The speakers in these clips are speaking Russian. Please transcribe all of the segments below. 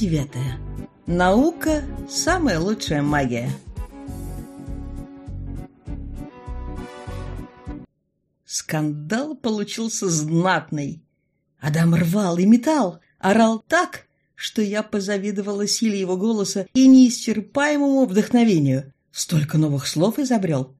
Глава девятая. Наука – самая лучшая магия. Скандал получился знатный. Адам рвал и метал, орал так, что я позавидовала силе его голоса и неисчерпаемому вдохновению. Столько новых слов изобрел.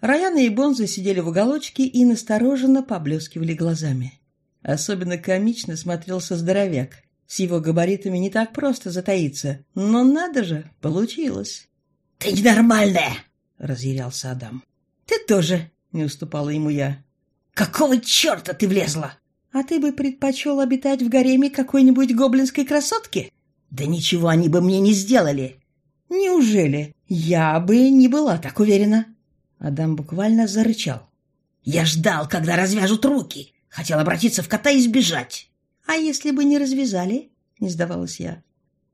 Раяна и Бонза сидели в уголочке и настороженно поблескивали глазами. Особенно комично смотрелся здоровяк. С его габаритами не так просто затаиться, но надо же, получилось. — Ты ненормальная! — разъярялся Адам. — Ты тоже, — не уступала ему я. — Какого черта ты влезла? — А ты бы предпочел обитать в гареме какой-нибудь гоблинской красотки? — Да ничего они бы мне не сделали. — Неужели? Я бы не была так уверена. Адам буквально зарычал. — Я ждал, когда развяжут руки. Хотел обратиться в кота и сбежать. «А если бы не развязали?» — не сдавалась я.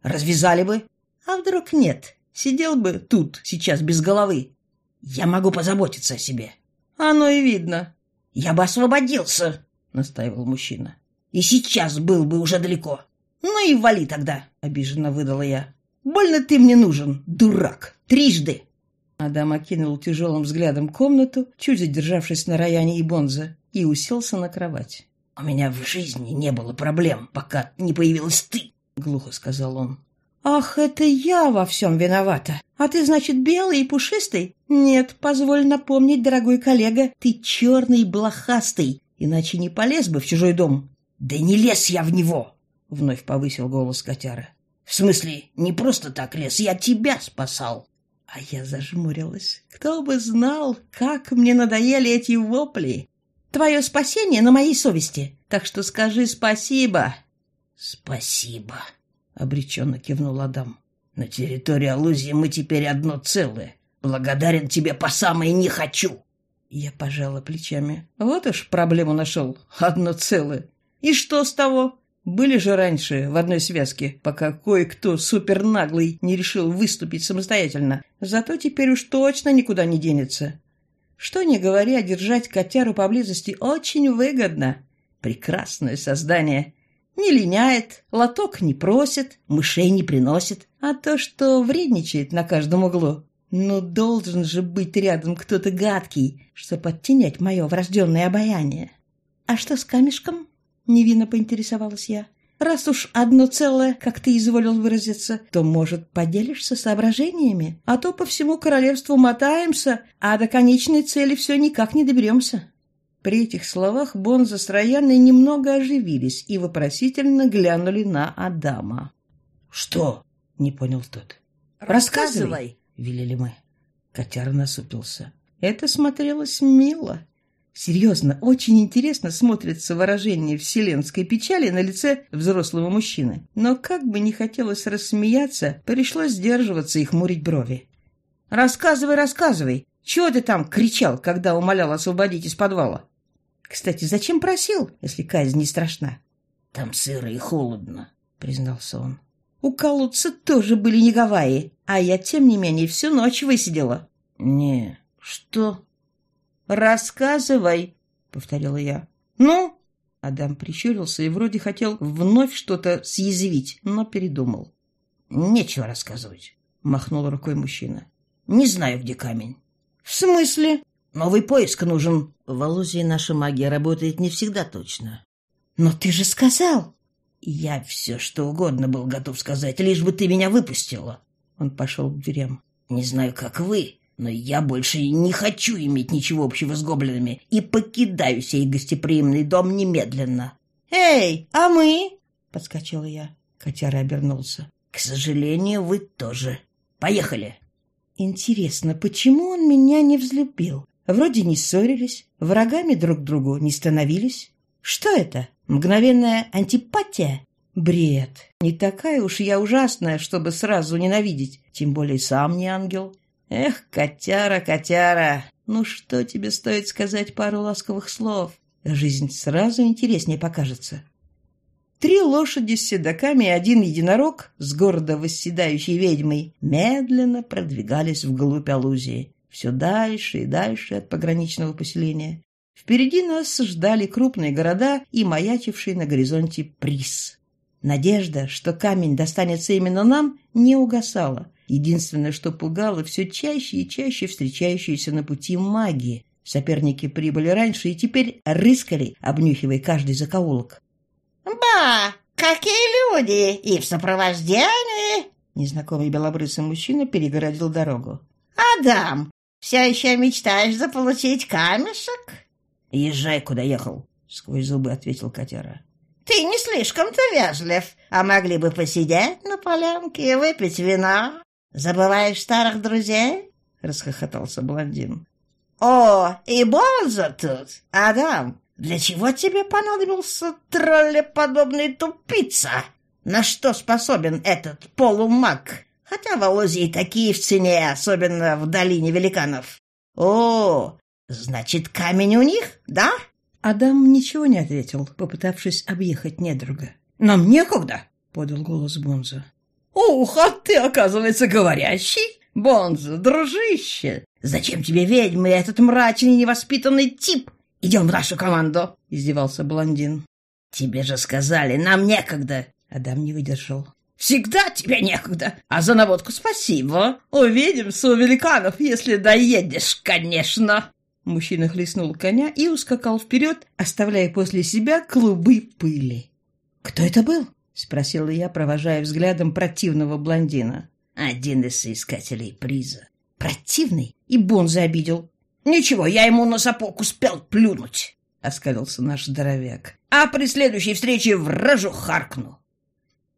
«Развязали бы?» «А вдруг нет? Сидел бы тут, сейчас без головы. Я могу позаботиться о себе». «Оно и видно». «Я бы освободился», — настаивал мужчина. «И сейчас был бы уже далеко». «Ну и вали тогда», — обиженно выдала я. «Больно ты мне нужен, дурак, трижды». Адам окинул тяжелым взглядом комнату, чуть задержавшись на Раяне и Бонзе, и уселся на кровать. «У меня в жизни не было проблем, пока не появилась ты», — глухо сказал он. «Ах, это я во всем виновата. А ты, значит, белый и пушистый? Нет, позволь напомнить, дорогой коллега, ты черный и блохастый, иначе не полез бы в чужой дом». «Да не лез я в него!» — вновь повысил голос котяра. «В смысле, не просто так лез, я тебя спасал». А я зажмурилась. Кто бы знал, как мне надоели эти вопли. Твое спасение на моей совести, так что скажи спасибо». «Спасибо», — обреченно кивнул Адам. «На территории Алузии мы теперь одно целое. Благодарен тебе по самое не хочу». Я пожала плечами. Вот уж проблему нашел. Одно целое. И что с того? Были же раньше в одной связке, пока кое-кто супернаглый не решил выступить самостоятельно. Зато теперь уж точно никуда не денется. Что не говоря, держать котяру поблизости очень выгодно. Прекрасное создание. Не линяет, лоток не просит, мышей не приносит. А то, что вредничает на каждом углу. Но должен же быть рядом кто-то гадкий, чтобы оттенять мое врожденное обаяние. А что с камешком? Невинно поинтересовалась я. Раз уж одно целое, как ты изволил выразиться, то, может, поделишься соображениями? А то по всему королевству мотаемся, а до конечной цели все никак не доберемся». При этих словах Бонза с Рояной немного оживились и вопросительно глянули на Адама. «Что?» — не понял тот. «Рассказывай!» — велели мы. Котяр насупился. Это смотрелось мило. Серьезно, очень интересно смотрится выражение вселенской печали на лице взрослого мужчины. Но как бы не хотелось рассмеяться, пришлось сдерживаться и хмурить брови. «Рассказывай, рассказывай! Чего ты там кричал, когда умолял освободить из подвала?» «Кстати, зачем просил, если казнь не страшна?» «Там сыро и холодно», — признался он. «У колодца тоже были не Гавайи, а я, тем не менее, всю ночь высидела». «Не, что?» «Рассказывай», — повторила я. «Ну?» Адам прищурился и вроде хотел вновь что-то съязвить, но передумал. «Нечего рассказывать», — махнул рукой мужчина. «Не знаю, где камень». «В смысле?» «Новый поиск нужен. В Алузии наша магия работает не всегда точно». «Но ты же сказал!» «Я все что угодно был готов сказать, лишь бы ты меня выпустила». Он пошел к дверям. «Не знаю, как вы, но я больше не хочу иметь ничего общего с гоблинами и покидаю сей гостеприимный дом немедленно. «Эй, а мы?» — подскочила я. Котяра обернулся. «К сожалению, вы тоже. Поехали!» «Интересно, почему он меня не взлюбил? Вроде не ссорились, врагами друг другу не становились. Что это? Мгновенная антипатия?» Бред. Не такая уж я ужасная, чтобы сразу ненавидеть. Тем более сам не ангел. Эх, котяра, котяра, ну что тебе стоит сказать пару ласковых слов? Жизнь сразу интереснее покажется. Три лошади с седаками и один единорог с гордо восседающей ведьмой медленно продвигались вглубь Алузии, все дальше и дальше от пограничного поселения. Впереди нас ждали крупные города и маячивший на горизонте приз. Надежда, что камень достанется именно нам, не угасала. Единственное, что пугало, все чаще и чаще встречающиеся на пути магии. Соперники прибыли раньше и теперь рыскали, обнюхивая каждый закоулок. «Ба! Какие люди! И в сопровождении!» Незнакомый белобрысый мужчина перегородил дорогу. «Адам, все еще мечтаешь заполучить камешек?» «Езжай, куда ехал», — сквозь зубы ответил котяра. «Ты не слишком-то вежлив, а могли бы посидеть на полянке и выпить вина. Забываешь старых друзей?» — расхохотался блондин. «О, и Бонза тут! Адам, для чего тебе понадобился троллеподобный тупица? На что способен этот полумаг? Хотя волози и такие в цене, особенно в долине великанов. О, значит, камень у них, да?» Адам ничего не ответил, попытавшись объехать недруга. «Нам некогда!» — подал голос Бонза. «Ух, а ты, оказывается, говорящий! Бонза, дружище! Зачем тебе ведьмы этот мрачный невоспитанный тип? Идем в нашу команду!» — издевался блондин. «Тебе же сказали, нам некогда!» Адам не выдержал. «Всегда тебе некогда, а за наводку спасибо. Увидимся у великанов, если доедешь, конечно!» Мужчина хлестнул коня и ускакал вперед, оставляя после себя клубы пыли. «Кто это был?» — спросила я, провожая взглядом противного блондина. «Один из соискателей приза». «Противный?» И Бонза обидел. «Ничего, я ему на сапог успел плюнуть», — оскалился наш здоровяк. «А при следующей встрече вражу харкну».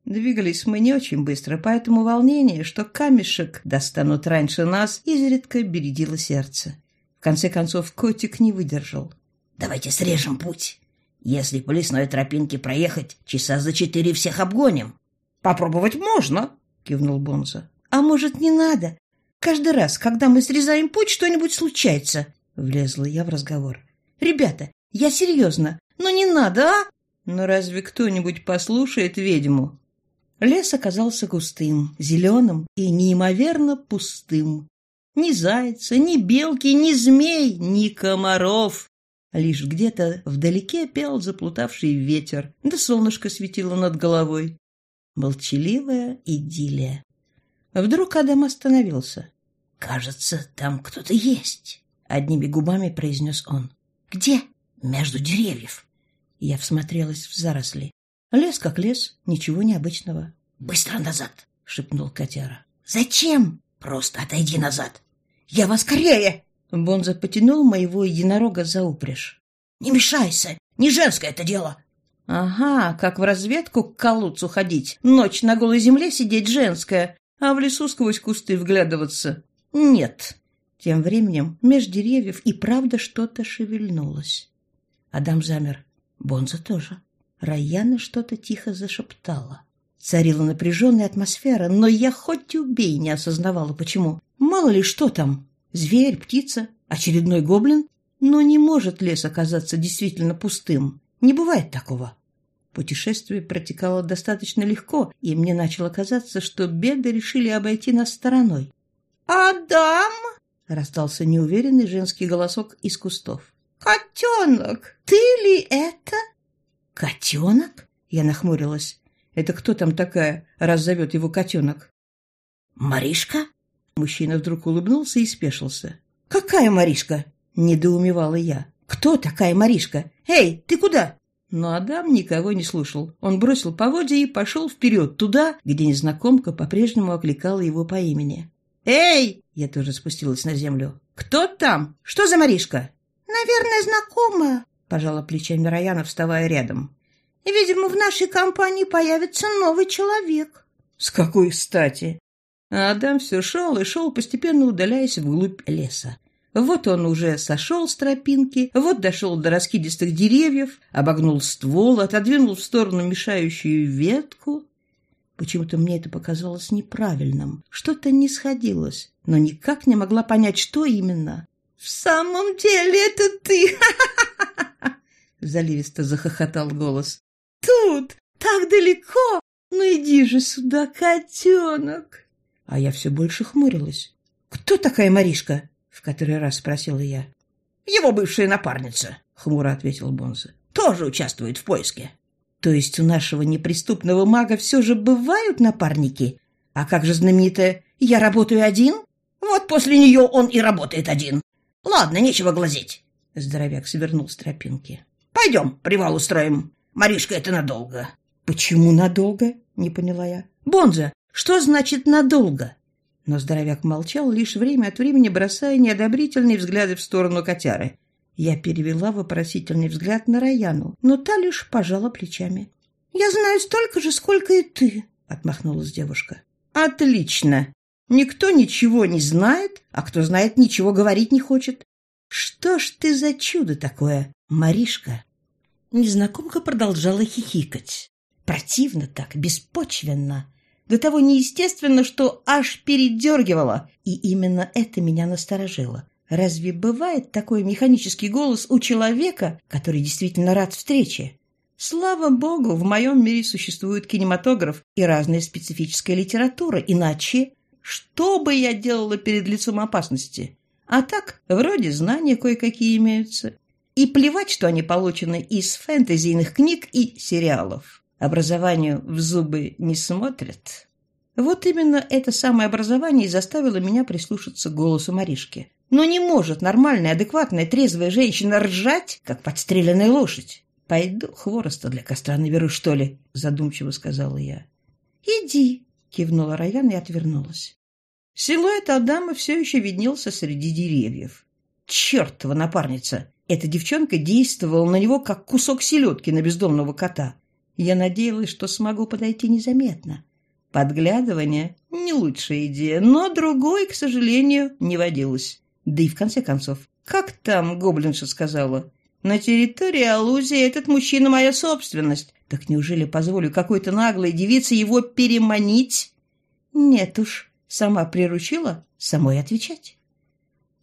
Двигались мы не очень быстро, поэтому волнение, что камешек достанут раньше нас, изредка бередило сердце. В конце концов, котик не выдержал. «Давайте срежем путь. Если по лесной тропинке проехать, часа за четыре всех обгоним». «Попробовать можно», — кивнул Бонза. «А может, не надо? Каждый раз, когда мы срезаем путь, что-нибудь случается», — влезла я в разговор. «Ребята, я серьезно, но не надо, а?» «Но разве кто-нибудь послушает ведьму?» Лес оказался густым, зеленым и неимоверно пустым. Ни зайца, ни белки, ни змей, ни комаров. Лишь где-то вдалеке пел заплутавший ветер, да солнышко светило над головой. Молчаливая идиллия. Вдруг Адам остановился. «Кажется, там кто-то есть», — одними губами произнес он. «Где?» «Между деревьев». Я всмотрелась в заросли. Лес как лес, ничего необычного. «Быстро назад!» — шепнул котяра. «Зачем?» Просто отойди назад. Я вас скорее! Бонза потянул моего единорога за упряжь. Не мешайся, не женское это дело. Ага, как в разведку к колодцу ходить. Ночь на голой земле сидеть женская, а в лесу сквозь кусты вглядываться. Нет. Тем временем меж деревьев и правда что-то шевельнулось. Адам замер. Бонза тоже. Раяна что-то тихо зашептала. Царила напряженная атмосфера, но я хоть убей не осознавала, почему. Мало ли что там. Зверь, птица, очередной гоблин. Но не может лес оказаться действительно пустым. Не бывает такого. Путешествие протекало достаточно легко, и мне начало казаться, что беды решили обойти нас стороной. «Адам!» — раздался неуверенный женский голосок из кустов. «Котенок, ты ли это?» «Котенок?» — я нахмурилась. Это кто там такая, раз зовет его котенок? «Маришка?» Мужчина вдруг улыбнулся и спешился. «Какая Маришка?» – недоумевала я. «Кто такая Маришка? Эй, ты куда?» Но Адам никого не слушал. Он бросил поводья и пошел вперед, туда, где незнакомка по-прежнему окликала его по имени. «Эй!» – я тоже спустилась на землю. «Кто там? Что за Маришка?» «Наверное, знакомая», – пожала плечами Раяна, вставая рядом. Видимо, в нашей компании появится новый человек. С какой стати? Адам все шел и шел, постепенно удаляясь вглубь леса. Вот он уже сошел с тропинки, вот дошел до раскидистых деревьев, обогнул ствол, отодвинул в сторону мешающую ветку. Почему-то мне это показалось неправильным. Что-то не сходилось, но никак не могла понять, что именно. «В самом деле это ты!» Заливисто захохотал голос тут, так далеко. Ну иди же сюда, котенок. А я все больше хмурилась. Кто такая Маришка? В который раз спросила я. Его бывшая напарница, хмуро ответил Бонза. Тоже участвует в поиске. То есть у нашего неприступного мага все же бывают напарники? А как же знаменитая «Я работаю один»? Вот после нее он и работает один. Ладно, нечего глазеть. Здоровяк свернул с тропинки. Пойдем, привал устроим. Маришка, это надолго. Почему надолго? Не поняла я. Бонза, что значит надолго? Но здоровяк молчал, лишь время от времени бросая неодобрительные взгляды в сторону котяры. Я перевела вопросительный взгляд на Раяну, но та лишь пожала плечами. «Я знаю столько же, сколько и ты», — отмахнулась девушка. «Отлично. Никто ничего не знает, а кто знает, ничего говорить не хочет. Что ж ты за чудо такое, Маришка?» Незнакомка продолжала хихикать. Противно так, беспочвенно. До того неестественно, что аж передергивала. И именно это меня насторожило. Разве бывает такой механический голос у человека, который действительно рад встрече? Слава богу, в моем мире существует кинематограф и разная специфическая литература, иначе что бы я делала перед лицом опасности? А так, вроде знания кое-какие имеются. И плевать, что они получены из фэнтезийных книг и сериалов. Образованию в зубы не смотрят. Вот именно это самое образование и заставило меня прислушаться к голосу Маришки. Но не может нормальная, адекватная, трезвая женщина ржать, как подстреленная лошадь. «Пойду хвороста для костра наберу, что ли?» – задумчиво сказала я. «Иди», – кивнула Раян и отвернулась. Силуэт Адама все еще виднелся среди деревьев. «Чертова напарница! Эта девчонка действовала на него, как кусок селедки на бездомного кота. Я надеялась, что смогу подойти незаметно. Подглядывание – не лучшая идея, но другой, к сожалению, не водилось. Да и в конце концов, как там гоблинша сказала? На территории Алузии этот мужчина моя собственность. Так неужели позволю какой-то наглой девице его переманить? Нет уж, сама приручила, самой отвечать.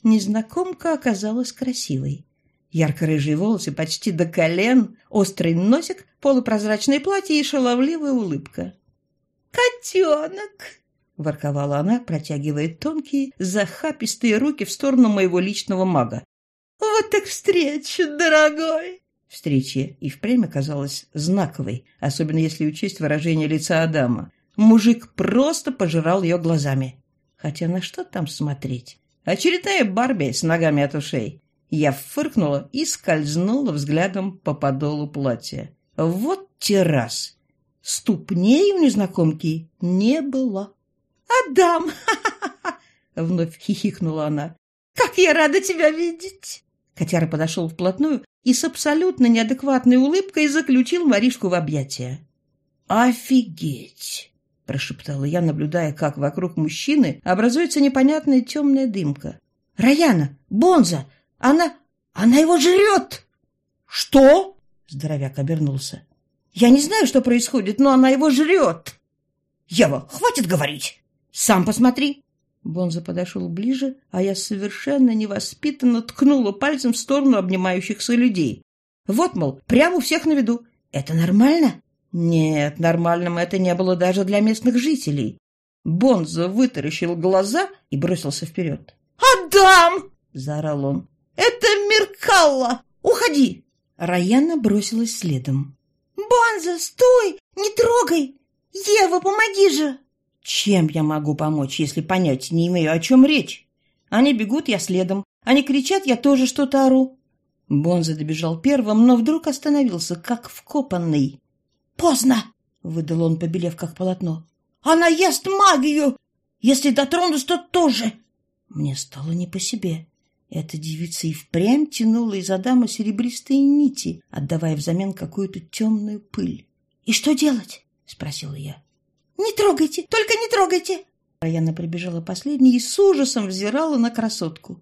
Незнакомка оказалась красивой. Ярко-рыжие волосы почти до колен, острый носик, полупрозрачное платье и шаловливая улыбка. «Котенок!» ворковала она, протягивая тонкие, захапистые руки в сторону моего личного мага. «Вот так встреча, дорогой!» Встреча и впрямь оказалась знаковой, особенно если учесть выражение лица Адама. Мужик просто пожирал ее глазами. Хотя на что там смотреть? Очередная Барби с ногами от ушей. Я фыркнула и скользнула взглядом по подолу платья. Вот террас! Ступней у незнакомки не было. «Адам!» — вновь хихикнула она. «Как я рада тебя видеть!» Котяра подошел вплотную и с абсолютно неадекватной улыбкой заключил Маришку в объятия. «Офигеть!» – прошептала я, наблюдая, как вокруг мужчины образуется непонятная темная дымка. «Раяна! Бонза! Она... она его жрет!» «Что?» – здоровяк обернулся. «Я не знаю, что происходит, но она его жрет!» «Ева, хватит говорить!» Сам посмотри!» Бонза подошел ближе, а я совершенно невоспитанно ткнула пальцем в сторону обнимающихся людей. Вот, мол, прямо у всех на виду. Это нормально? Нет, нормальным это не было даже для местных жителей. Бонза вытаращил глаза и бросился вперед. «Адам!» — заорал он. «Это Меркалла! Уходи!» Раяна бросилась следом. «Бонза, стой! Не трогай! Ева, помоги же!» Чем я могу помочь, если понять не имею, о чем речь? Они бегут, я следом. Они кричат, я тоже что-то ору. Бонза добежал первым, но вдруг остановился, как вкопанный. «Поздно!» — выдал он, побелев как полотно. «Она ест магию! Если дотронусь, то тоже!» Мне стало не по себе. Эта девица и впрямь тянула из Адама серебристые нити, отдавая взамен какую-то темную пыль. «И что делать?» — спросила я. «Не трогайте! Только не трогайте!» Раяна прибежала последней и с ужасом взирала на красотку.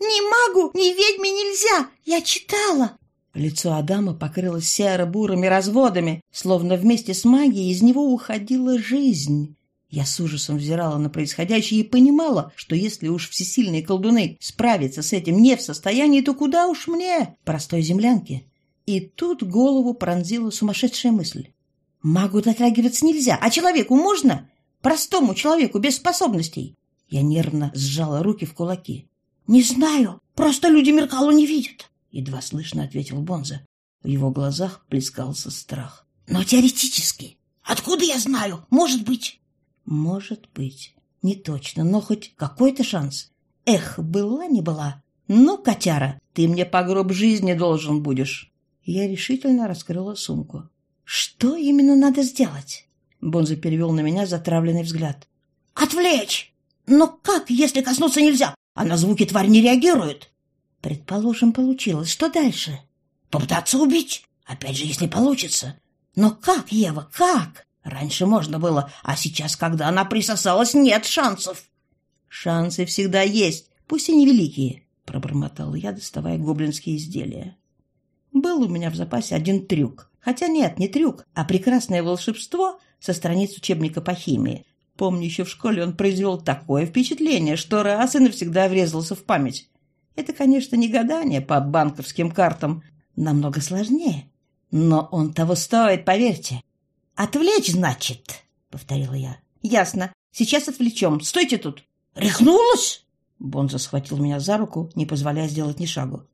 «Ни магу, ни ведьме нельзя! Я читала!» Лицо Адама покрылось серо-бурыми разводами, словно вместе с магией из него уходила жизнь. Я с ужасом взирала на происходящее и понимала, что если уж всесильные колдуны справятся с этим не в состоянии, то куда уж мне, простой землянке? И тут голову пронзила сумасшедшая мысль. Магу дотрагиваться нельзя, а человеку можно? Простому человеку без способностей. Я нервно сжала руки в кулаки. «Не знаю, просто люди Меркалу не видят», — едва слышно ответил Бонза. В его глазах плескался страх. Но теоретически. Откуда я знаю? Может быть. Может быть. Не точно, но хоть какой-то шанс. Эх, была не была. Ну, котяра, ты мне по гроб жизни должен будешь. Я решительно раскрыла сумку. Что именно надо сделать? Бонза перевел на меня затравленный взгляд. Отвлечь! Но как, если коснуться нельзя? А на звуки тварь не реагирует. Предположим, получилось. Что дальше? Попытаться убить. Опять же, если получится. Но как, Ева, как? Раньше можно было, а сейчас, когда она присосалась, нет шансов. Шансы всегда есть, пусть и невеликие, пробормотал я, доставая гоблинские изделия. Был у меня в запасе один трюк. Хотя нет, не трюк, а прекрасное волшебство со страниц учебника по химии. Помню, еще в школе он произвел такое впечатление, что раз и навсегда врезался в память. Это, конечно, не гадание по банковским картам, намного сложнее. Но он того стоит, поверьте. «Отвлечь, значит?» — повторила я. «Ясно. Сейчас отвлечем. Стойте тут!» «Рехнулась?» Бонза схватил меня за руку, не позволяя сделать ни шагу.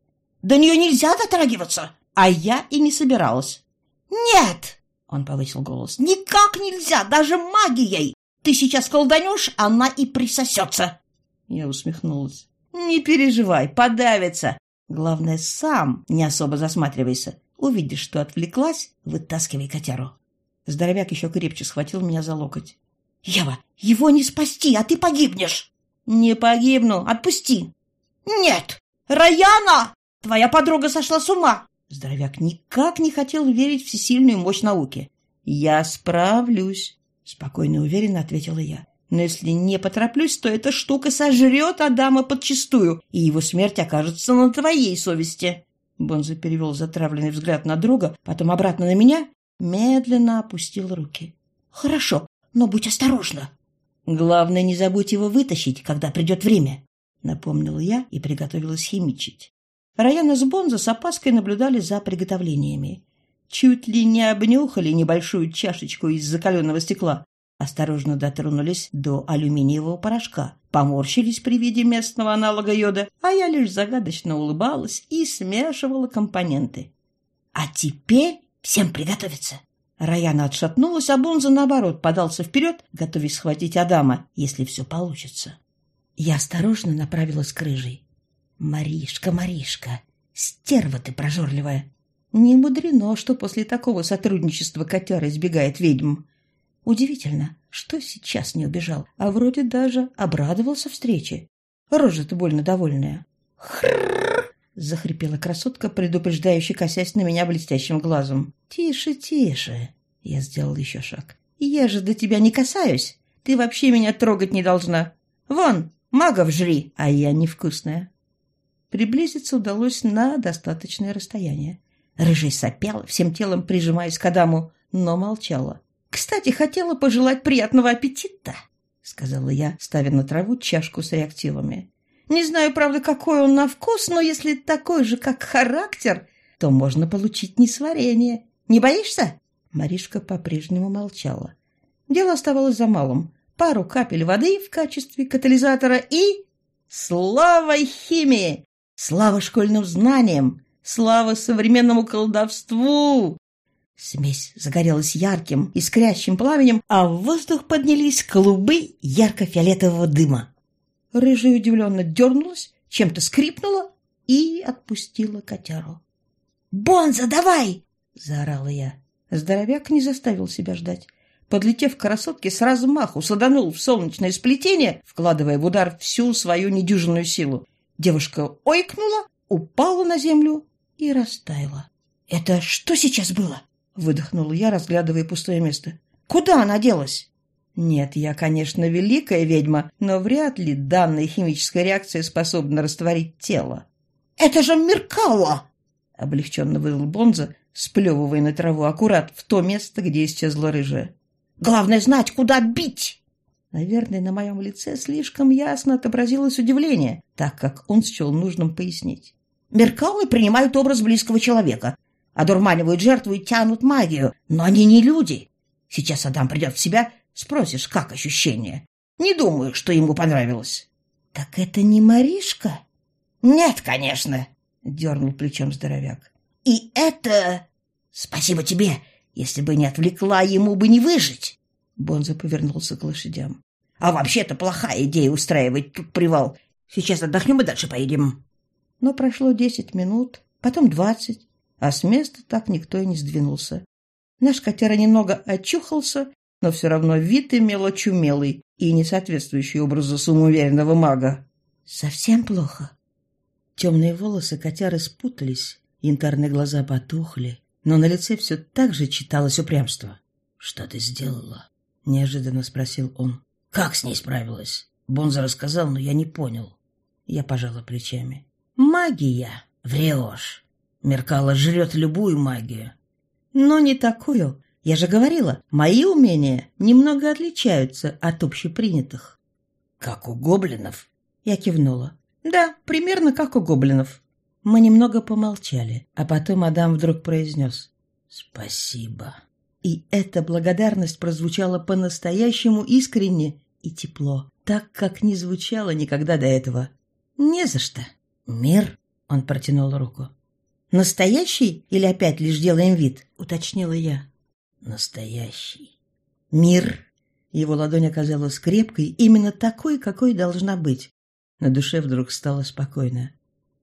«До нее нельзя дотрагиваться!» «А я и не собиралась!» «Нет!» — он повысил голос. «Никак нельзя, даже магией! Ты сейчас колданешь, она и присосется!» Я усмехнулась. «Не переживай, подавится. Главное, сам не особо засматривайся. Увидишь, что отвлеклась, вытаскивай котяру». Здоровяк еще крепче схватил меня за локоть. «Ева, его не спасти, а ты погибнешь!» «Не погибну, отпусти!» «Нет! Раяна! Твоя подруга сошла с ума!» Здоровяк никак не хотел верить в всесильную мощь науки. «Я справлюсь», — спокойно и уверенно ответила я. «Но если не потороплюсь, то эта штука сожрет Адама подчистую, и его смерть окажется на твоей совести». Бонза перевел затравленный взгляд на друга, потом обратно на меня, медленно опустил руки. «Хорошо, но будь осторожна». «Главное, не забудь его вытащить, когда придет время», — напомнила я и приготовилась химичить. Раяна с Бонза с опаской наблюдали за приготовлениями. Чуть ли не обнюхали небольшую чашечку из закаленного стекла. Осторожно дотронулись до алюминиевого порошка. Поморщились при виде местного аналога йода, а я лишь загадочно улыбалась и смешивала компоненты. «А теперь всем приготовиться!» Раяна отшатнулась, а Бонза, наоборот, подался вперед, готовясь схватить Адама, если все получится. Я осторожно направилась к рыжей. Маришка, Маришка, стерва ты прожорливая. Не мудрено, что после такого сотрудничества котяра избегает ведьм. Удивительно, что сейчас не убежал, а вроде даже обрадовался встрече. Рожа-то больно довольная. «Хрррр!» — захрипела красотка, предупреждающе косясь на меня блестящим глазом. «Тише, тише!» — я сделал еще шаг. «Я же до тебя не касаюсь. Ты вообще меня трогать не должна. Вон, магов жри, а я невкусная». Приблизиться удалось на достаточное расстояние. Рыжий сопел, всем телом прижимаясь к Адаму, но молчала. «Кстати, хотела пожелать приятного аппетита», — сказала я, ставя на траву чашку с реактивами. «Не знаю, правда, какой он на вкус, но если такой же, как характер, то можно получить несварение. Не боишься?» Маришка по-прежнему молчала. Дело оставалось за малым. Пару капель воды в качестве катализатора и... Слава химии! Слава школьным знаниям! Слава современному колдовству! Смесь загорелась ярким, искрящим пламенем, а в воздух поднялись клубы ярко-фиолетового дыма. Рыжая удивленно дернулась, чем-то скрипнула и отпустила котяру. «Бонза, давай!» — заорала я. Здоровяк не заставил себя ждать. Подлетев к красотке, с размаху саданул в солнечное сплетение, вкладывая в удар всю свою недюжинную силу. Девушка ойкнула, упала на землю и растаяла. «Это что сейчас было?» — выдохнула я, разглядывая пустое место. «Куда она делась?» Нет, я, конечно, великая ведьма, но вряд ли данная химическая реакция способна растворить тело. «Это же Меркала!» — облегченно выдал Бонза, сплевывая на траву аккурат в то место, где исчезла рыжая. «Главное знать, куда бить!» Наверное, на моем лице слишком ясно отобразилось удивление, так как он счел нужным пояснить. Меркалы принимают образ близкого человека, одурманивают жертву и тянут магию, но они не люди. Сейчас Адам придет в себя, спросишь, как ощущение. Не думаю, что ему понравилось. — Так это не Маришка? — Нет, конечно, — дернул плечом здоровяк. — И это... Спасибо тебе. Если бы не отвлекла, ему бы не выжить. Бонза повернулся к лошадям. А вообще-то плохая идея устраивать тут привал. Сейчас отдохнем и дальше поедем. Но прошло десять минут, потом двадцать, а с места так никто и не сдвинулся. Наш котяра немного очухался, но все равно вид имел очумелый и не соответствующий образу самоуверенного мага. Совсем плохо. Темные волосы котяры спутались, янтарные глаза потухли, но на лице все так же читалось упрямство. «Что ты сделала?» — неожиданно спросил он. «Как с ней справилась?» Бонза рассказал, но я не понял. Я пожала плечами. «Магия! Врешь! Меркала жрет любую магию. Но не такую. Я же говорила, мои умения немного отличаются от общепринятых». «Как у гоблинов?» Я кивнула. «Да, примерно как у гоблинов». Мы немного помолчали, а потом Адам вдруг произнес «Спасибо». И эта благодарность прозвучала по-настоящему искренне и тепло, так, как не звучало никогда до этого. «Не за что». «Мир?» — он протянул руку. «Настоящий или опять лишь делаем вид?» — уточнила я. «Настоящий». «Мир?» Его ладонь оказалась крепкой, именно такой, какой должна быть. На душе вдруг стало спокойно.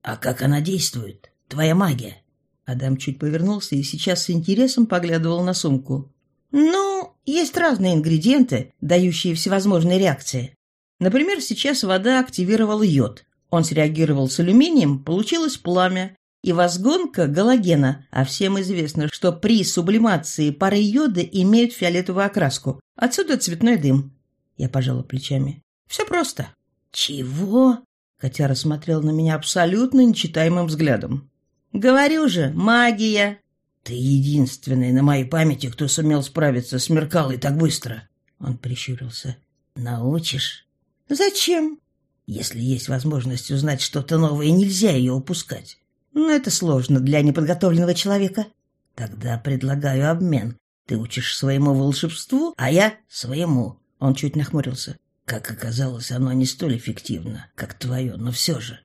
«А как она действует? Твоя магия?» Адам чуть повернулся и сейчас с интересом поглядывал на сумку. «Ну, есть разные ингредиенты, дающие всевозможные реакции. Например, сейчас вода активировала йод. Он среагировал с алюминием, получилось пламя и возгонка галогена, а всем известно, что при сублимации пары йода имеют фиолетовую окраску. Отсюда цветной дым. Я пожала плечами. Все просто. Чего? Котяра смотрел на меня абсолютно нечитаемым взглядом. Говорю же, магия. Ты единственный на моей памяти, кто сумел справиться с Меркалой так быстро. Он прищурился. Научишь? Зачем? Если есть возможность узнать что-то новое, нельзя ее упускать. Но это сложно для неподготовленного человека. Тогда предлагаю обмен. Ты учишь своему волшебству, а я своему. Он чуть нахмурился. Как оказалось, оно не столь эффективно, как твое, но все же.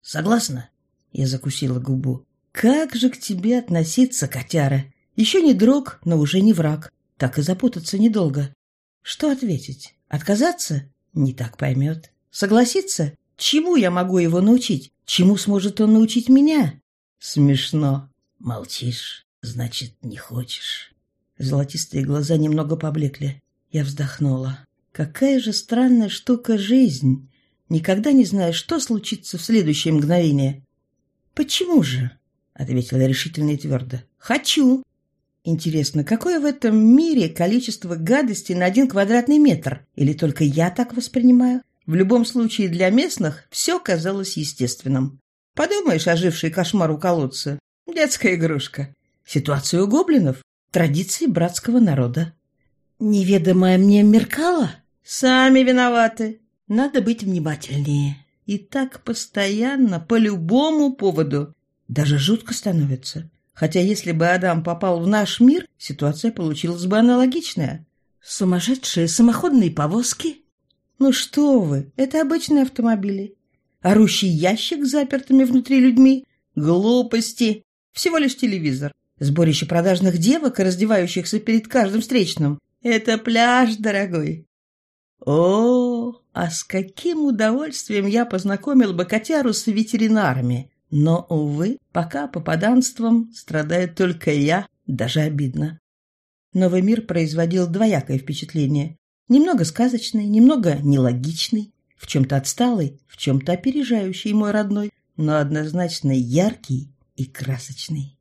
Согласна? Я закусила губу. Как же к тебе относиться, котяра? Еще не друг, но уже не враг. Так и запутаться недолго. Что ответить? Отказаться? Не так поймет. Согласиться? Чему я могу его научить? Чему сможет он научить меня? Смешно. Молчишь, значит, не хочешь. Золотистые глаза немного поблекли. Я вздохнула. Какая же странная штука жизнь. Никогда не знаешь, что случится в следующее мгновение. Почему же? Ответила решительно и твердо. Хочу. Интересно, какое в этом мире количество гадости на один квадратный метр? Или только я так воспринимаю? В любом случае для местных все казалось естественным. Подумаешь, оживший кошмар у колодца. Детская игрушка. Ситуация у гоблинов. Традиции братского народа. Неведомая мне меркала? Сами виноваты. Надо быть внимательнее. И так постоянно, по любому поводу. Даже жутко становится. Хотя если бы Адам попал в наш мир, ситуация получилась бы аналогичная. Сумасшедшие самоходные повозки, ну что вы, это обычные автомобили. Орущий ящик с запертыми внутри людьми. Глупости. Всего лишь телевизор. Сборище продажных девок, раздевающихся перед каждым встречным. Это пляж, дорогой. О, а с каким удовольствием я познакомил бы котяру с ветеринарами. Но, увы, пока попаданством страдает только я, даже обидно. Новый мир производил двоякое впечатление. Немного сказочный, немного нелогичный, в чем-то отсталый, в чем-то опережающий мой родной, но однозначно яркий и красочный.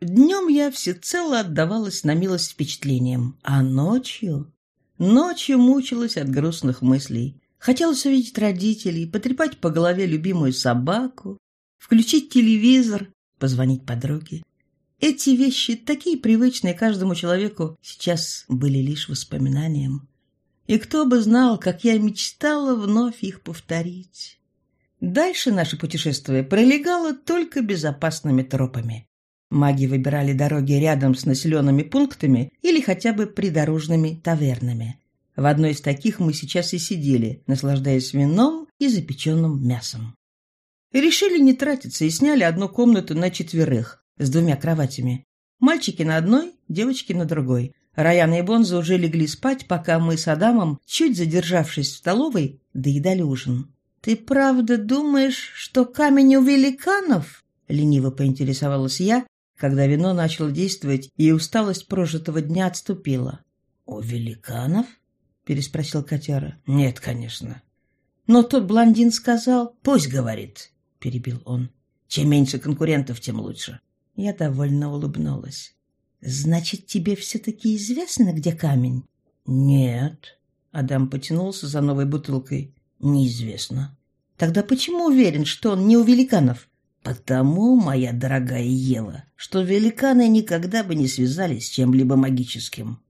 Днем я всецело отдавалась на милость впечатлениям, а ночью... Ночью мучилась от грустных мыслей. Хотелось увидеть родителей, потрепать по голове любимую собаку, включить телевизор, позвонить подруге. Эти вещи, такие привычные каждому человеку, сейчас были лишь воспоминанием. И кто бы знал, как я мечтала вновь их повторить. Дальше наше путешествие пролегало только безопасными тропами. Маги выбирали дороги рядом с населенными пунктами или хотя бы придорожными тавернами. В одной из таких мы сейчас и сидели, наслаждаясь вином и запеченным мясом. Решили не тратиться и сняли одну комнату на четверых с двумя кроватями. Мальчики на одной, девочки на другой. Раяна и Бонза уже легли спать, пока мы с Адамом, чуть задержавшись в столовой, доедали ужин. «Ты правда думаешь, что камень у великанов?» — лениво поинтересовалась я, когда вино начало действовать и усталость прожитого дня отступила. «У великанов?» — переспросил котяра. «Нет, конечно». Но тот блондин сказал... «Пусть говорит», — перебил он. «Чем меньше конкурентов, тем лучше». Я довольно улыбнулась. «Значит, тебе все-таки известно, где камень?» «Нет». Адам потянулся за новой бутылкой. «Неизвестно». «Тогда почему уверен, что он не у великанов?» «Потому, моя дорогая Ева, что великаны никогда бы не связались с чем-либо магическим.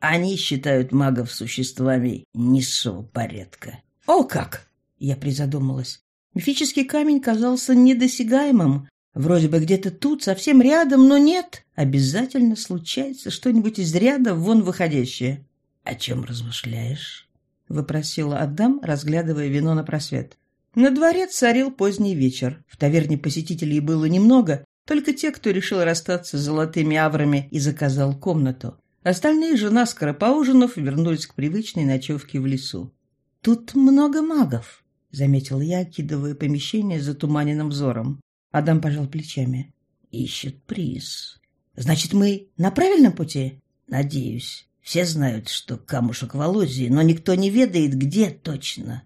Они считают магов существами низшего порядка». «О как!» — я призадумалась. Мифический камень казался недосягаемым. Вроде бы где-то тут, совсем рядом, но нет. Обязательно случается что-нибудь из ряда вон выходящее. «О чем размышляешь?» — выпросила Адам, разглядывая вино на просвет. На дворе царил поздний вечер. В таверне посетителей было немного, только те, кто решил расстаться с золотыми аврами и заказал комнату. Остальные же, наскоро поужинав, вернулись к привычной ночевке в лесу. «Тут много магов», — заметил я, окидывая помещение затуманенным взором. Адам пожал плечами. «Ищут приз». «Значит, мы на правильном пути?» «Надеюсь. Все знают, что камушек в Алузии, но никто не ведает, где точно».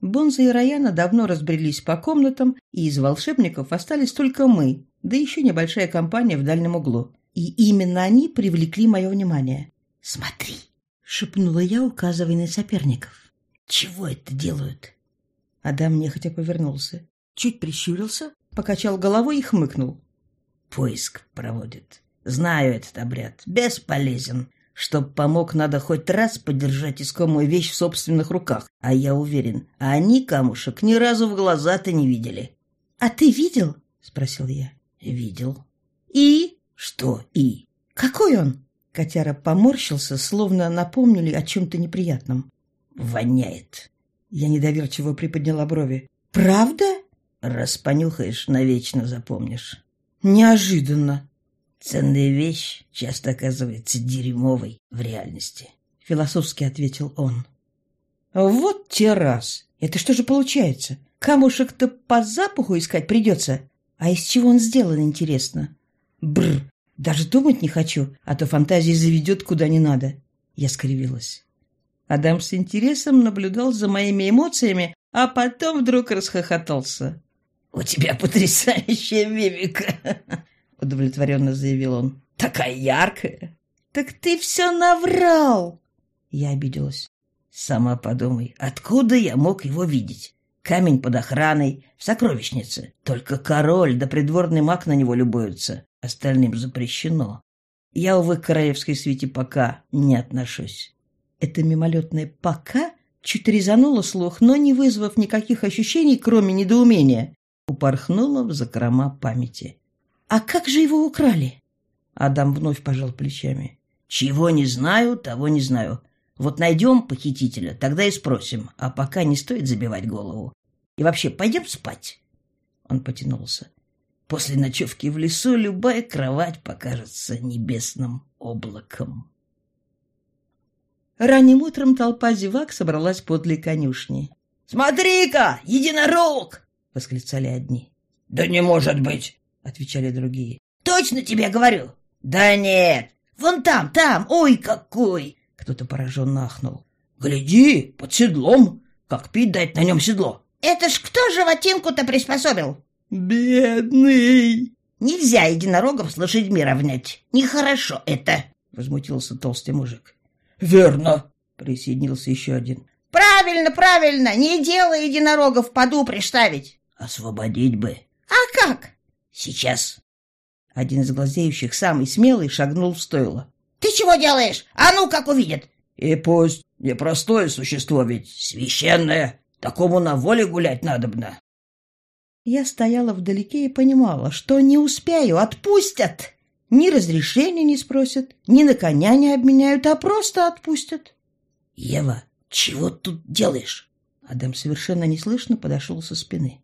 Бонза и Раяна давно разбрелись по комнатам, и из волшебников остались только мы, да еще небольшая компания в дальнем углу. И именно они привлекли мое внимание. «Смотри!» — шепнула я, указывая на соперников. Чего это делают? Адам нехотя повернулся. Чуть прищурился, покачал головой и хмыкнул. Поиск проводит. Знаю этот обряд. Бесполезен. Чтоб помог, надо хоть раз подержать искомую вещь в собственных руках. А я уверен, они камушек ни разу в глаза-то не видели. — А ты видел? — спросил я. — Видел. — И? — Что «и»? — Какой он? Котяра поморщился, словно напомнили о чем-то неприятном. Воняет. Я недоверчиво приподняла брови. Правда? Раз понюхаешь, навечно запомнишь. Неожиданно. Ценная вещь часто оказывается дерьмовой в реальности. Философски ответил он. Вот те раз. Это что же получается? Камушек-то по запаху искать придется. А из чего он сделан, интересно? Бр, даже думать не хочу, а то фантазия заведет куда не надо. Я скривилась. Адам с интересом наблюдал за моими эмоциями, а потом вдруг расхохотался. «У тебя потрясающая мимика!» — удовлетворенно заявил он. «Такая яркая!» «Так ты все наврал!» Я обиделась. «Сама подумай, откуда я мог его видеть? Камень под охраной, в сокровищнице. Только король да придворный маг на него любуются. Остальным запрещено. Я, увы, к королевской свите пока не отношусь. Это мимолетное «пока» чуть резануло слух, но, не вызвав никаких ощущений, кроме недоумения, упорхнуло в закрома памяти. «А как же его украли?» Адам вновь пожал плечами. «Чего не знаю, того не знаю. Вот найдем похитителя, тогда и спросим, а пока не стоит забивать голову. И вообще, пойдем спать?» Он потянулся. «После ночевки в лесу любая кровать покажется небесным облаком». Ранним утром толпа зевак собралась подле конюшни. «Смотри-ка, единорог!» — восклицали одни. «Да не может быть!» — отвечали другие. «Точно тебе говорю!» «Да нет! Вон там, там! Ой, какой!» Кто-то пораженно ахнул. «Гляди, под седлом! Как пить дать на нем седло!» «Это ж кто животинку-то приспособил?» «Бедный!» «Нельзя единорогов с лошадьми равнять. Нехорошо это!» — возмутился толстый мужик. «Верно!» — присоединился еще один. «Правильно, правильно! Не дело единорогов поду приставить!» «Освободить бы!» «А как?» «Сейчас!» Один из глазеющих, самый смелый, шагнул в стойло. «Ты чего делаешь? А ну, как увидят!» «И пусть! Непростое существо ведь, священное! Такому на воле гулять надобно!» Я стояла вдалеке и понимала, что не успею, отпустят. Ни разрешения не спросят, ни на коня не обменяют, а просто отпустят. — Ева, чего тут делаешь? Адам совершенно неслышно подошел со спины. —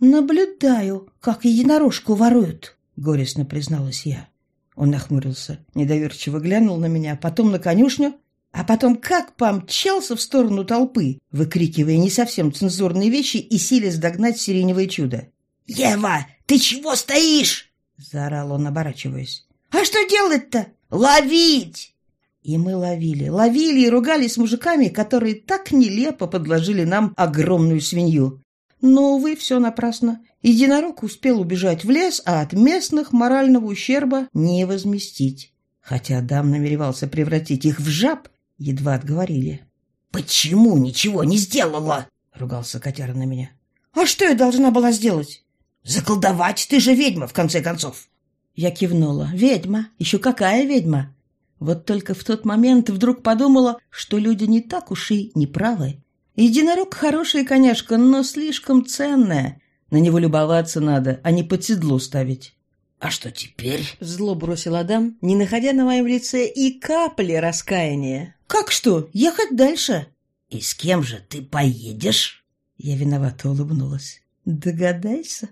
Наблюдаю, как единорожку воруют, — горестно призналась я. Он нахмурился, недоверчиво глянул на меня, потом на конюшню, а потом как помчался в сторону толпы, выкрикивая не совсем цензурные вещи и силясь догнать сиреневое чудо. «Ева, ты чего стоишь?» — заорал он, оборачиваясь. «А что делать-то? Ловить!» И мы ловили, ловили и ругались с мужиками, которые так нелепо подложили нам огромную свинью. Но, увы, все напрасно. Единорог успел убежать в лес, а от местных морального ущерба не возместить. Хотя Адам намеревался превратить их в жаб, едва отговорили. «Почему ничего не сделала?» — ругался котяра на меня. «А что я должна была сделать?» «Заколдовать, ты же ведьма, в конце концов!» Я кивнула. «Ведьма? Еще какая ведьма?» Вот только в тот момент вдруг подумала, что люди не так уж и неправы. Единорог хорошая коняшка, но слишком ценная. На него любоваться надо, а не под седло ставить. «А что теперь?» — зло бросил Адам, не находя на моем лице и капли раскаяния. «Как что? Ехать дальше?» «И с кем же ты поедешь?» Я виновато улыбнулась. «Догадайся».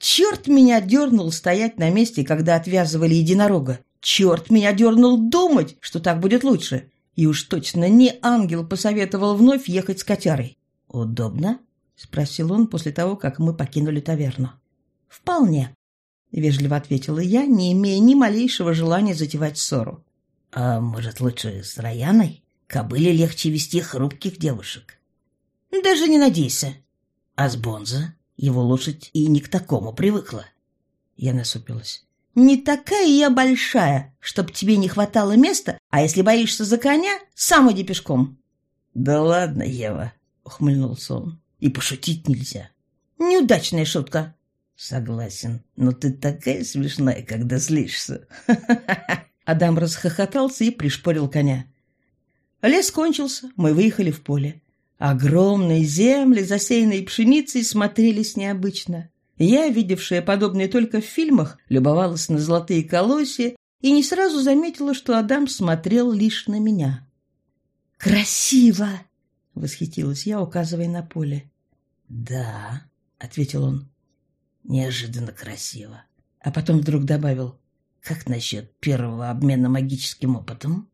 Черт меня дернул стоять на месте, когда отвязывали единорога. Черт меня дернул думать, что так будет лучше. И уж точно не ангел посоветовал вновь ехать с котярой. «Удобно?» — спросил он после того, как мы покинули таверну. «Вполне», — вежливо ответила я, не имея ни малейшего желания затевать ссору. «А может, лучше с Раяной? Кобыле легче вести хрупких девушек». «Даже не надейся». «А с Бонза? Его лошадь и не к такому привыкла». Я насупилась. Не такая я большая, чтоб тебе не хватало места, а если боишься за коня, сам иди пешком. — Да ладно, Ева, — ухмыльнулся он, — и пошутить нельзя. — Неудачная шутка. — Согласен, но ты такая смешная, когда злишься. Адам расхохотался и пришпорил коня. Лес кончился, мы выехали в поле. Огромные земли, засеянные пшеницей, смотрелись необычно. Я, видевшая подобное только в фильмах, любовалась на золотые колосья и не сразу заметила, что Адам смотрел лишь на меня. «Красиво!» — восхитилась я, указывая на поле. «Да», — ответил он, — «неожиданно красиво». А потом вдруг добавил, «Как насчет первого обмена магическим опытом?»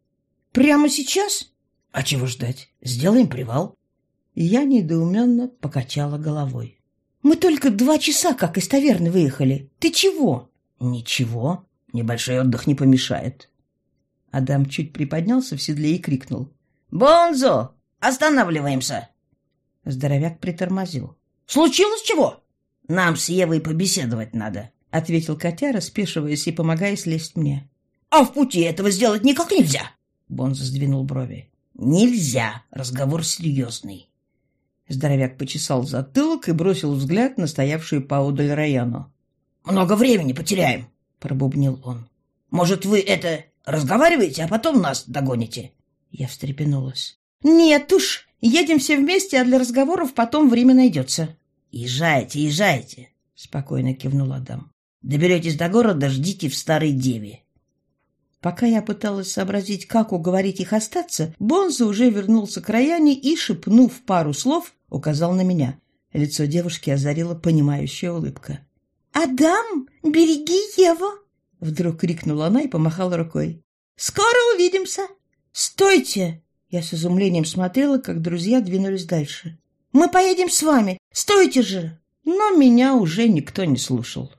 «Прямо сейчас?» «А чего ждать? Сделаем привал». Я недоуменно покачала головой. Мы только два часа как из таверны выехали. Ты чего?» «Ничего. Небольшой отдых не помешает». Адам чуть приподнялся в седле и крикнул. «Бонзо! Останавливаемся!» Здоровяк притормозил. «Случилось чего?» «Нам с Евой побеседовать надо», — ответил котяра, спешиваясь и помогая слезть мне. «А в пути этого сделать никак нельзя!» Бонзо сдвинул брови. «Нельзя. Разговор серьезный. Здоровяк почесал затылок и бросил взгляд на стоявшую поодаль Раяну. «Много времени потеряем», — пробубнил он. «Может, вы это разговариваете, а потом нас догоните?» Я встрепенулась. «Нет уж, едем все вместе, а для разговоров потом время найдется». «Езжайте, езжайте», — спокойно кивнул Адам. «Доберетесь до города, ждите в Старой Деве». Пока я пыталась сообразить, как уговорить их остаться, Бонза уже вернулся к Раяне и, шепнув пару слов, указал на меня. Лицо девушки озарила понимающая улыбка. «Адам, береги Еву!» Вдруг крикнула она и помахала рукой. «Скоро увидимся!» «Стойте!» Я с изумлением смотрела, как друзья двинулись дальше. «Мы поедем с вами! Стойте же!» Но меня уже никто не слушал.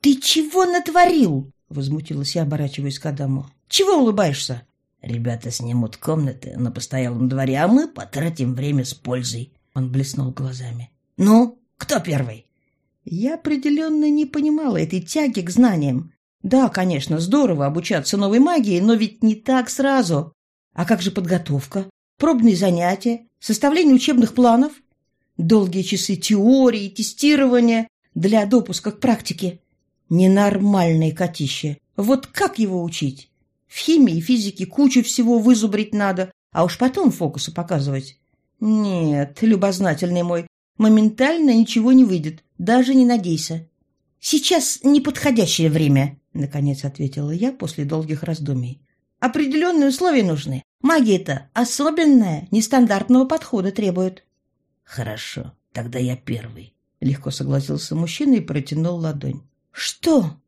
«Ты чего натворил?» — возмутилась я, оборачиваясь к Адаму. «Чего улыбаешься?» Ребята снимут комнаты на постоялом дворе, а мы потратим время с пользой. Он блеснул глазами. Ну, кто первый? Я определенно не понимала этой тяги к знаниям. Да, конечно, здорово обучаться новой магии, но ведь не так сразу. А как же подготовка? Пробные занятия? Составление учебных планов? Долгие часы теории, тестирования для допуска к практике? Ненормальное котище. Вот как его учить? В химии и физике кучу всего вызубрить надо, а уж потом фокусы показывать. Нет, любознательный мой, моментально ничего не выйдет, даже не надейся. Сейчас неподходящее время, наконец ответила я после долгих раздумий. Определенные условия нужны. Магия-то особенная, нестандартного подхода требует. Хорошо, тогда я первый. Легко согласился мужчина и протянул ладонь. Что?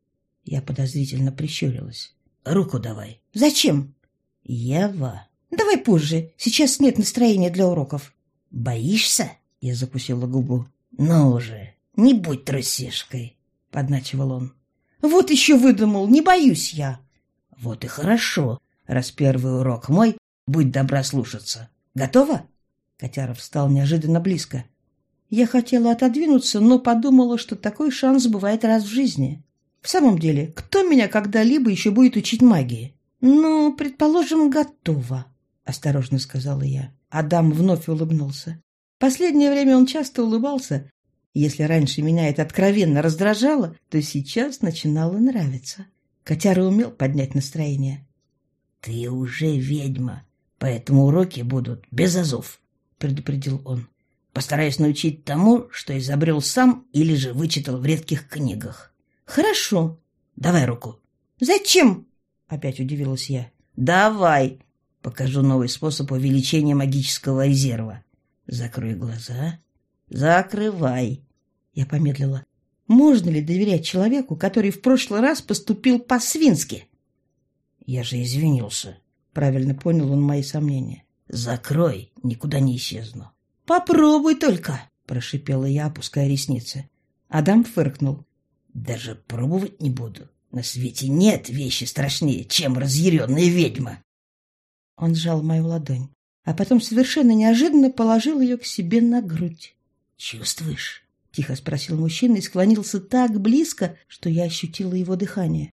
Я подозрительно прищурилась. «Руку давай». «Зачем?» «Ева». «Давай позже. Сейчас нет настроения для уроков». «Боишься?» Я закусила губу. «Ну уже, не будь трусишкой», — подначивал он. «Вот еще выдумал, не боюсь я». «Вот и хорошо, раз первый урок мой, будь добра слушаться. Готова?» Котяров встал неожиданно близко. Я хотела отодвинуться, но подумала, что такой шанс бывает раз в жизни. В самом деле, кто меня когда-либо еще будет учить магии? Ну, предположим, готова, осторожно сказала я. Адам вновь улыбнулся. Последнее время он часто улыбался. Если раньше меня это откровенно раздражало, то сейчас начинало нравиться. Котяра умел поднять настроение. «Ты уже ведьма, поэтому уроки будут без азов», — предупредил он. «Постараюсь научить тому, что изобрел сам или же вычитал в редких книгах». «Хорошо. Давай руку». «Зачем?» — опять удивилась я. «Давай!» — покажу новый способ увеличения магического резерва. Закрой глаза. Закрывай. Я помедлила. Можно ли доверять человеку, который в прошлый раз поступил по-свински? Я же извинился. Правильно понял он мои сомнения. Закрой, никуда не исчезну. Попробуй только, прошипела я, опуская ресницы. Адам фыркнул. Даже пробовать не буду. На свете нет вещи страшнее, чем разъяренная ведьма. Он сжал мою ладонь а потом совершенно неожиданно положил ее к себе на грудь. «Чувствуешь?» — тихо спросил мужчина и склонился так близко, что я ощутила его дыхание.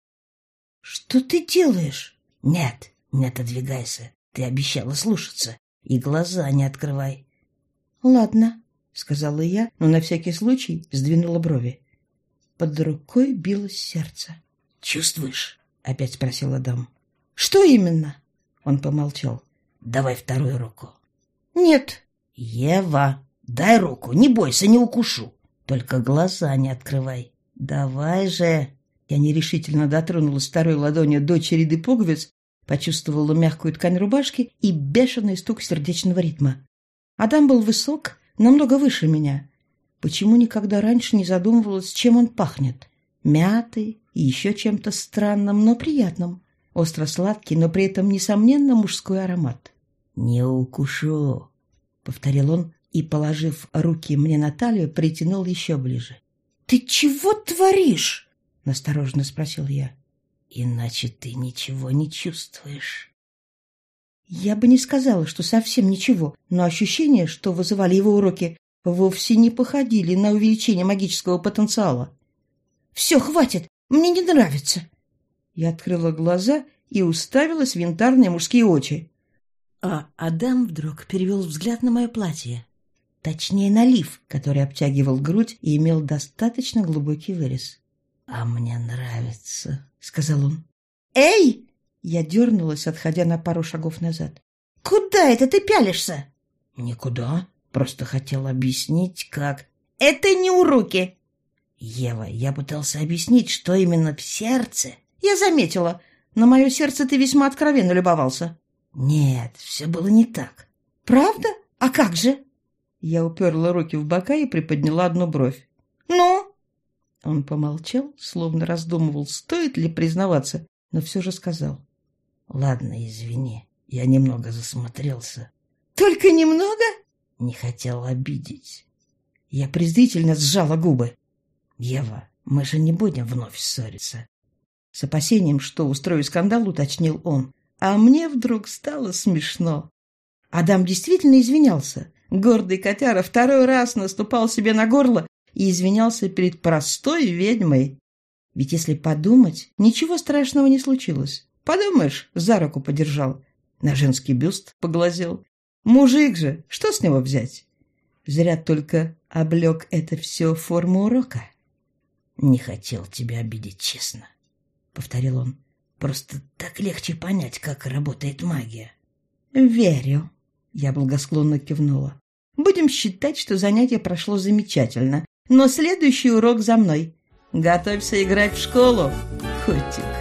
«Что ты делаешь?» «Нет, не отодвигайся. Ты обещала слушаться. И глаза не открывай». «Ладно», — сказала я, но на всякий случай сдвинула брови. Под рукой билось сердце. «Чувствуешь?» — опять спросил Адам. «Что именно?» Он помолчал. Давай вторую руку. Нет. Ева, дай руку, не бойся, не укушу. Только глаза не открывай. Давай же. Я нерешительно дотронулась второй ладонью до череды пуговиц, почувствовала мягкую ткань рубашки и бешеный стук сердечного ритма. Адам был высок, намного выше меня. Почему никогда раньше не задумывалась, чем он пахнет? Мятой и еще чем-то странным, но приятным остро-сладкий, но при этом, несомненно, мужской аромат. «Не укушу», — повторил он и, положив руки мне на талию, притянул еще ближе. «Ты чего творишь?» — настороженно спросил я. «Иначе ты ничего не чувствуешь». Я бы не сказала, что совсем ничего, но ощущения, что вызывали его уроки, вовсе не походили на увеличение магического потенциала. «Все, хватит! Мне не нравится!» Я открыла глаза и уставилась в янтарные мужские очи. А Адам вдруг перевел взгляд на мое платье. Точнее, на лиф, который обтягивал грудь и имел достаточно глубокий вырез. «А мне нравится», — сказал он. «Эй!» Я дернулась, отходя на пару шагов назад. «Куда это ты пялишься?» «Никуда. Просто хотел объяснить, как...» «Это не уроки!» «Ева, я пытался объяснить, что именно в сердце я заметила. На мое сердце ты весьма откровенно любовался. Нет, все было не так. Правда? А как же? Я уперла руки в бока и приподняла одну бровь. Ну? Он помолчал, словно раздумывал, стоит ли признаваться, но все же сказал. Ладно, извини, я немного засмотрелся. Только немного? Не хотел обидеть. Я презрительно сжала губы. Ева, мы же не будем вновь ссориться. С опасением, что устрою скандал, уточнил он. А мне вдруг стало смешно. Адам действительно извинялся. Гордый котяра второй раз наступал себе на горло и извинялся перед простой ведьмой. Ведь если подумать, ничего страшного не случилось. Подумаешь, за руку подержал. На женский бюст поглазел. Мужик же, что с него взять? Зря только облег это все в форму урока. Не хотел тебя обидеть, честно повторил он. Просто так легче понять, как работает магия. Верю. Я благосклонно кивнула. Будем считать, что занятие прошло замечательно. Но следующий урок за мной. Готовься играть в школу, котик.